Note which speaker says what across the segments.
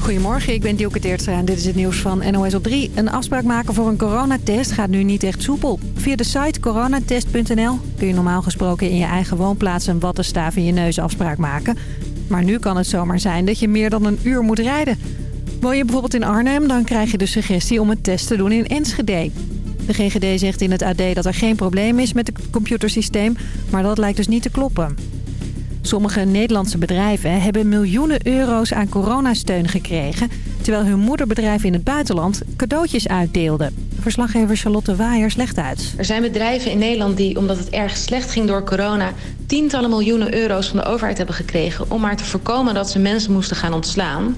Speaker 1: Goedemorgen, ik ben Dielke Teertstra en dit is het nieuws van NOS op 3. Een afspraak maken voor een coronatest gaat nu niet echt soepel. Via de site coronatest.nl kun je normaal gesproken in je eigen woonplaats een wattenstaaf in je neus afspraak maken. Maar nu kan het zomaar zijn dat je meer dan een uur moet rijden. Woon je bijvoorbeeld in Arnhem, dan krijg je de suggestie om een test te doen in Enschede. De GGD zegt in het AD dat er geen probleem is met het computersysteem, maar dat lijkt dus niet te kloppen. Sommige Nederlandse bedrijven hebben miljoenen euro's aan coronasteun gekregen... terwijl hun moederbedrijven in het buitenland cadeautjes uitdeelden. Verslaggever Charlotte Waaier legt uit.
Speaker 2: Er zijn bedrijven in Nederland die, omdat het erg slecht ging door corona... tientallen miljoenen euro's van de overheid hebben gekregen... om maar te voorkomen dat ze mensen moesten gaan ontslaan.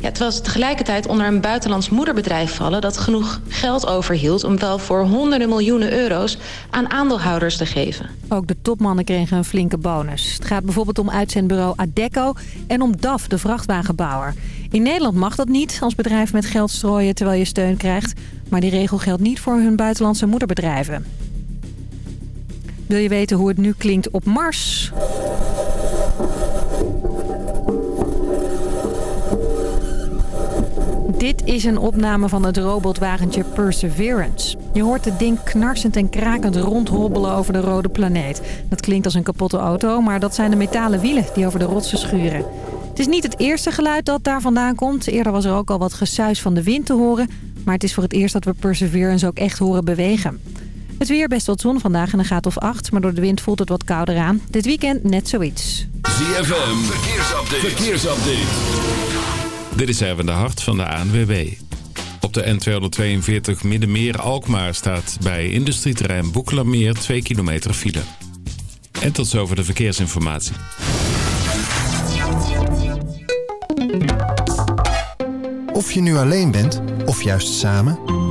Speaker 2: Ja, terwijl ze tegelijkertijd onder een buitenlands moederbedrijf vallen... dat genoeg geld overhield om wel voor honderden miljoenen euro's... aan aandeelhouders te geven.
Speaker 1: Ook de topmannen kregen een flinke bonus. Het gaat bijvoorbeeld om uitzendbureau Adecco en om DAF, de vrachtwagenbouwer. In Nederland mag dat niet als bedrijf met geld strooien terwijl je steun krijgt... maar die regel geldt niet voor hun buitenlandse moederbedrijven. Wil je weten hoe het nu klinkt op Mars? Dit is een opname van het robotwagentje Perseverance. Je hoort het ding knarsend en krakend rondhobbelen over de rode planeet. Dat klinkt als een kapotte auto, maar dat zijn de metalen wielen die over de rotsen schuren. Het is niet het eerste geluid dat daar vandaan komt. Eerder was er ook al wat gesuis van de wind te horen. Maar het is voor het eerst dat we Perseverance ook echt horen bewegen. Het weer best wat zon vandaag en een gaat of 8, maar door de wind voelt het wat kouder aan. Dit weekend net zoiets.
Speaker 3: ZFM, verkeersupdate. verkeersupdate.
Speaker 4: Dit is even de hart van de ANWB. Op de N242 Middenmeer-Alkmaar staat bij industrieterrein Boekelameer 2 kilometer file. En tot zover de verkeersinformatie.
Speaker 5: Of je nu alleen bent, of juist samen...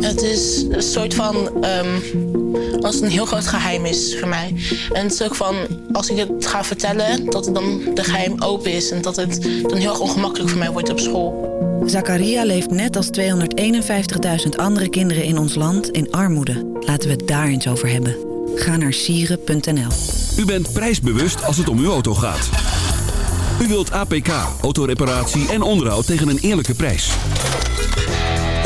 Speaker 6: Het is een soort van... Um, als het een heel groot geheim is voor mij. En het is ook van, als ik het ga vertellen... dat het dan de geheim open is. En dat het dan heel erg ongemakkelijk voor mij wordt op school.
Speaker 7: Zakaria leeft net als 251.000 andere kinderen in ons land in armoede. Laten we het daar eens over hebben. Ga naar sieren.nl.
Speaker 3: U bent prijsbewust als het om uw auto gaat. U wilt APK, autoreparatie en onderhoud tegen een eerlijke prijs.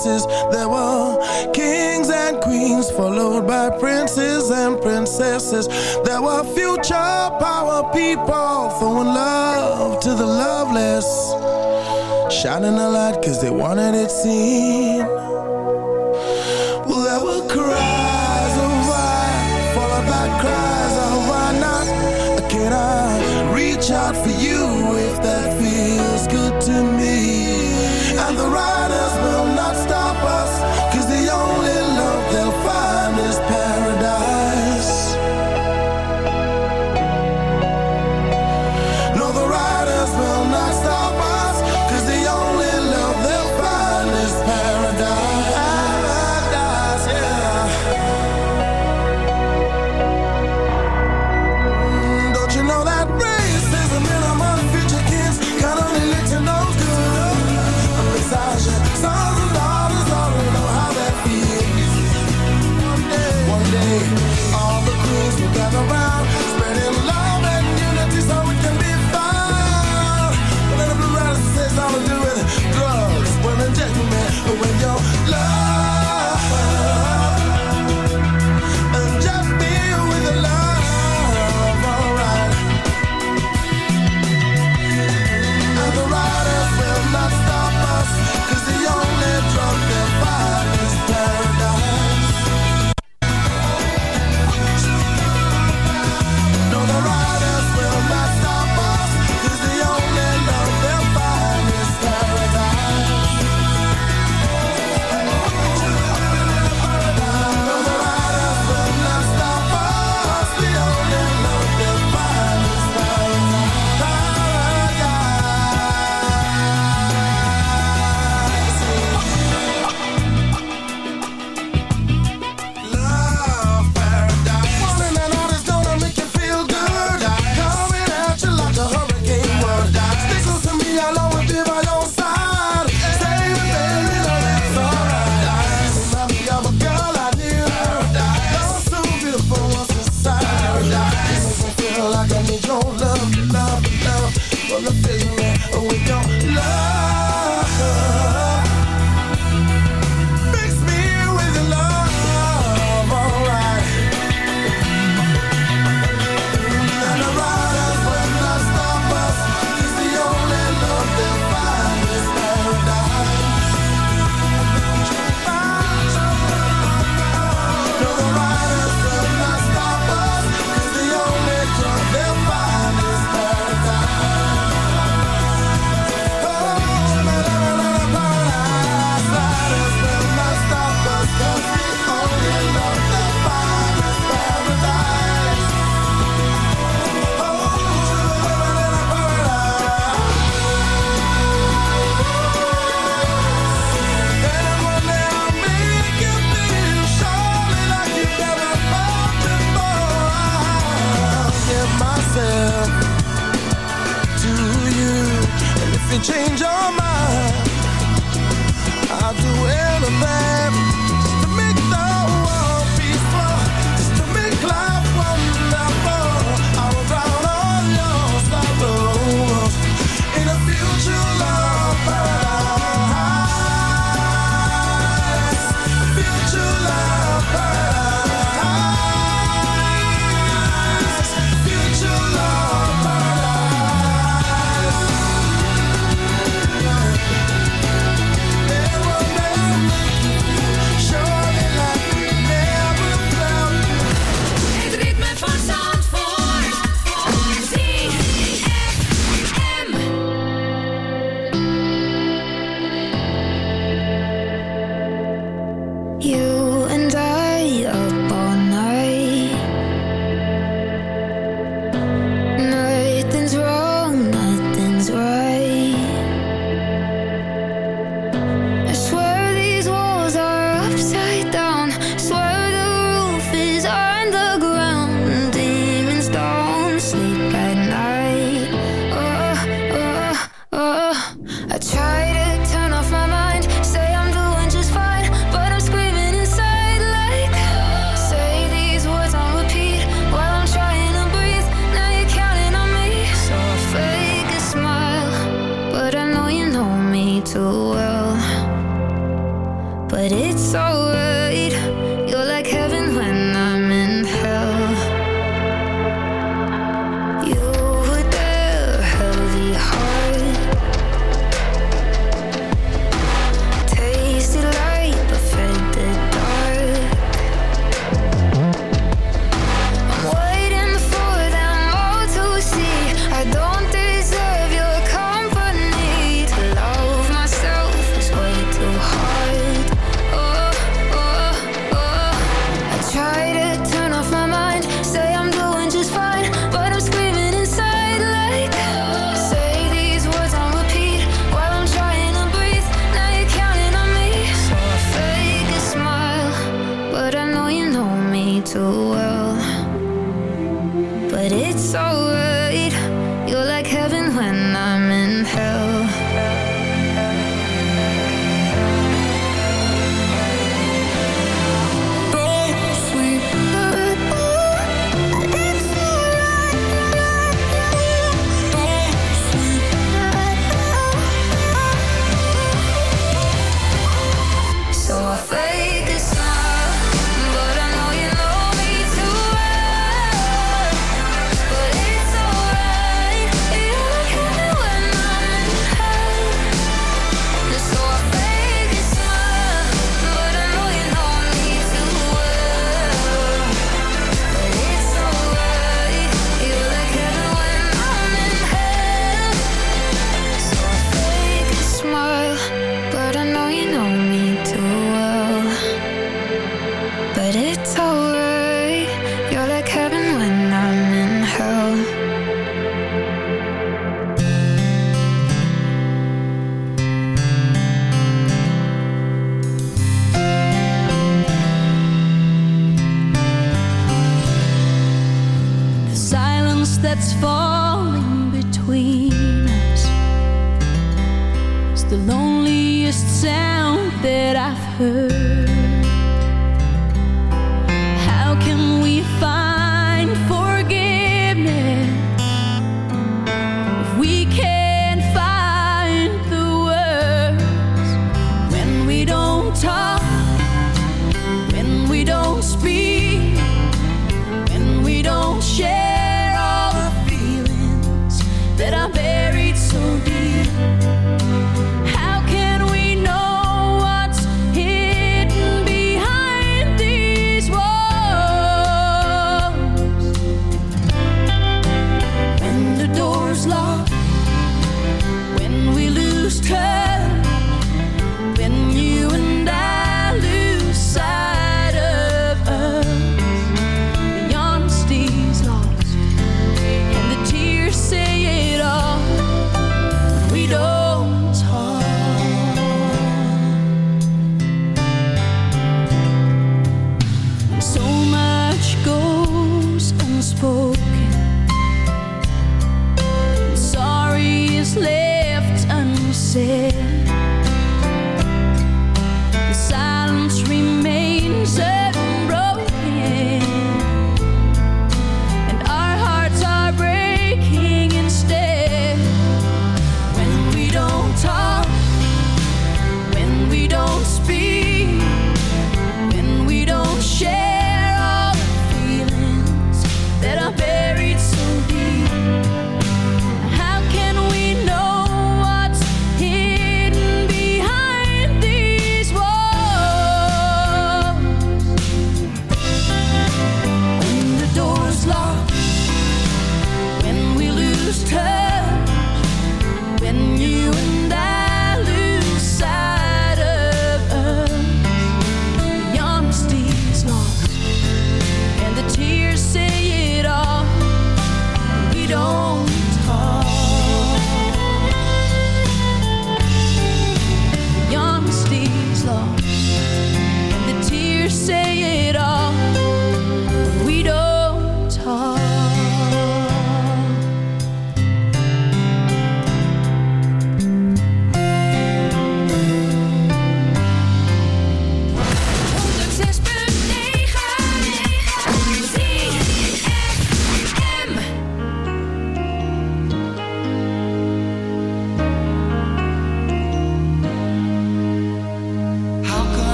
Speaker 8: places There were kings and queens Followed by princes and princesses. There were future power people Throwing love to the loveless Shining a light cause they wanted it seen.
Speaker 9: Loneliest sound that I've heard.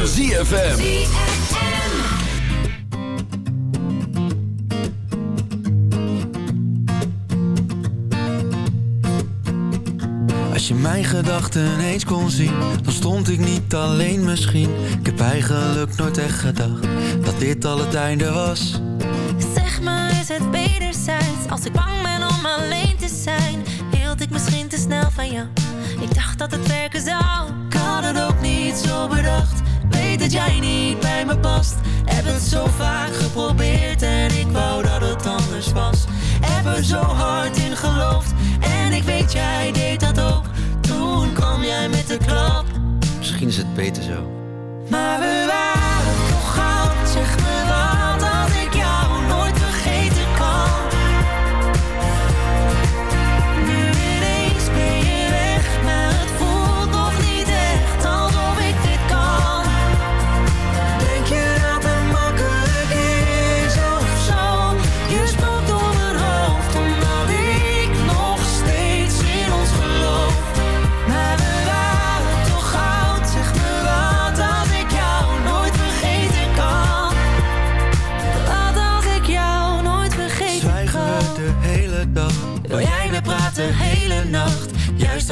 Speaker 3: Van ZFM.
Speaker 10: Als je mijn gedachten eens kon zien, dan stond ik niet alleen misschien. Ik heb eigenlijk nooit echt gedacht dat dit al het einde was.
Speaker 11: Zeg me, is het wederzijds? Als ik bang ben om alleen te zijn, hield ik misschien te snel van jou. Ik dacht dat het werken zou.
Speaker 10: Ik had het ook niet zo bedacht. Dat jij niet bij me past. Heb het zo vaak geprobeerd en ik wou dat het anders was. Heb er zo hard in geloofd en ik weet jij deed dat ook. Toen kwam jij met de klap.
Speaker 12: Misschien is het beter zo.
Speaker 10: Maar we waren toch goud, zeg me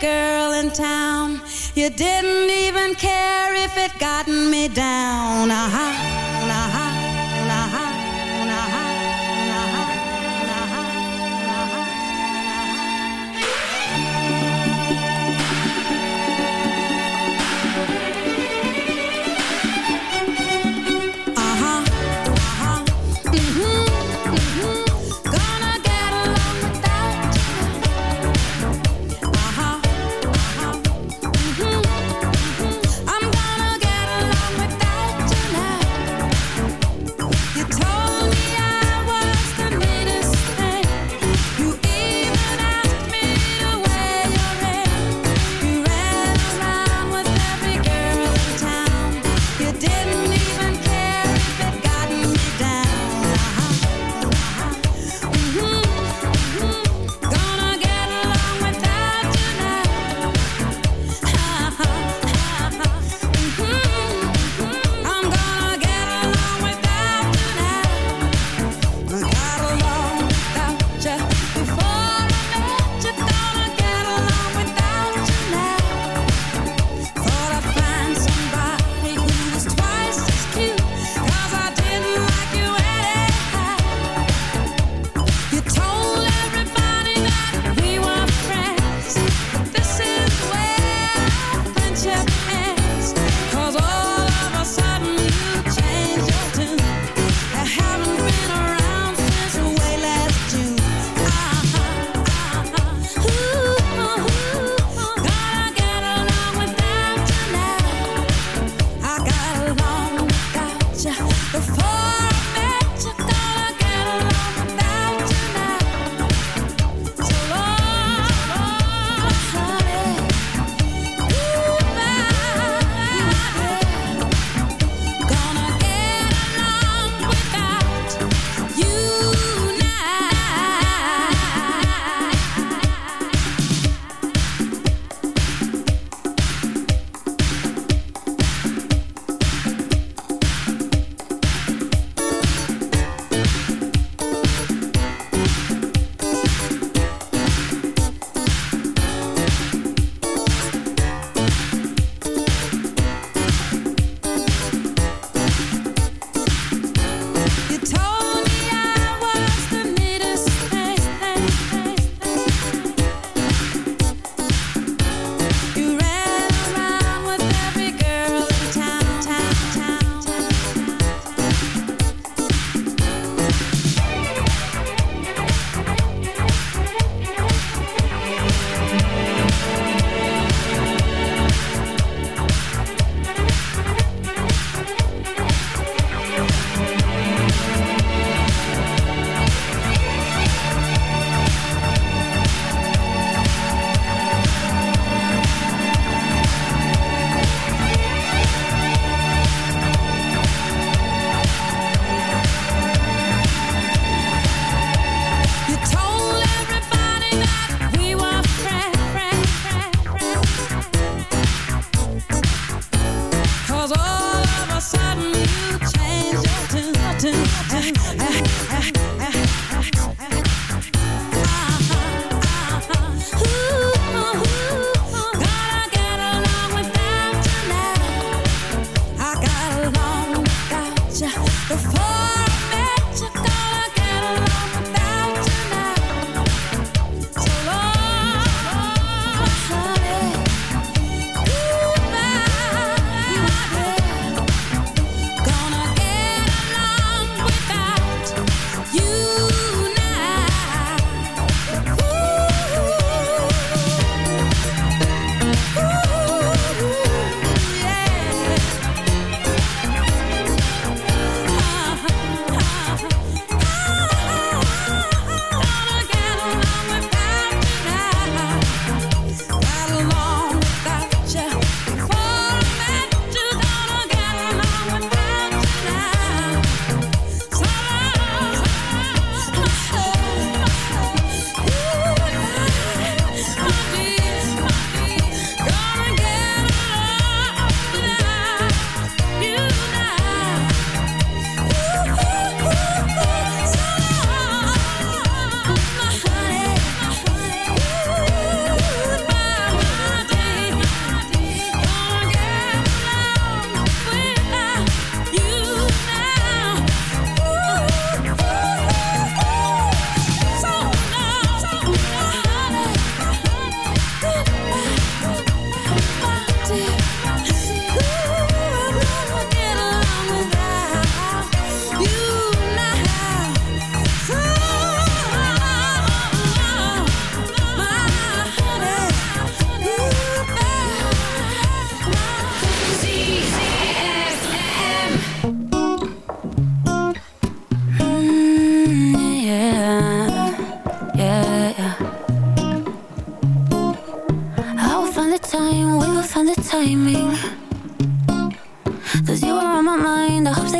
Speaker 9: girl in town. You didn't even care if it gotten me down. Aha, aha,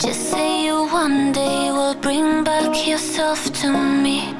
Speaker 13: Just say you one day will bring back yourself to me.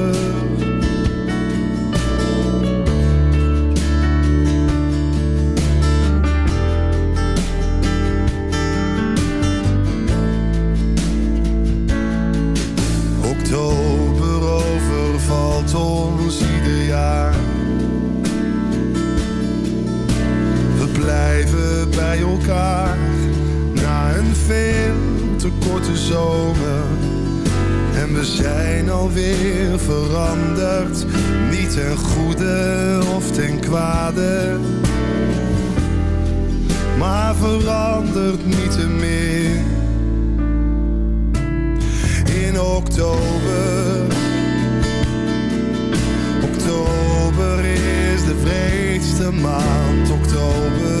Speaker 9: bij elkaar na een veel te korte zomer. En we zijn alweer veranderd, niet ten goede of ten kwade. Maar verandert niet te meer. In oktober, oktober is de vreedste maand, oktober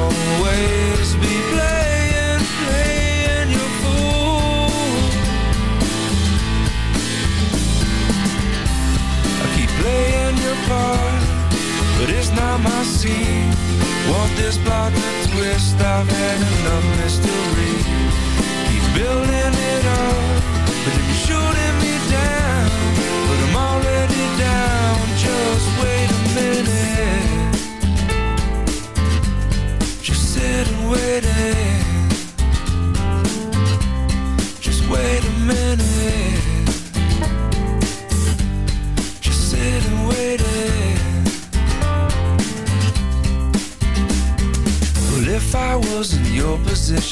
Speaker 14: scene. Want this plot to twist? I've had enough mystery. Keep building it up, but then you're shooting me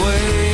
Speaker 3: away.